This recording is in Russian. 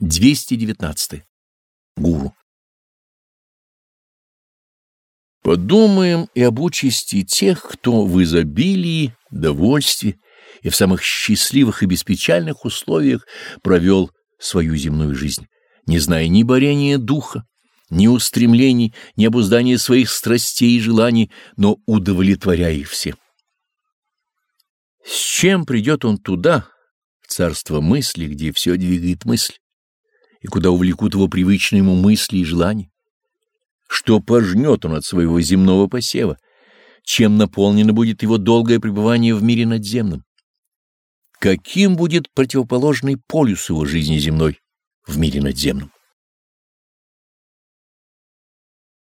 219. Гуру. Подумаем и об участи тех, кто в изобилии, довольстве и в самых счастливых и беспечальных условиях провел свою земную жизнь, не зная ни борения духа, ни устремлений, ни обуздания своих страстей и желаний, но удовлетворяя их все. С чем придет он туда, в царство мысли, где все двигает мысль? И куда увлекут его привычные ему мысли и желания. Что пожнет он от своего земного посева, чем наполнено будет его долгое пребывание в мире надземном. Каким будет противоположный полюс его жизни земной в мире надземном?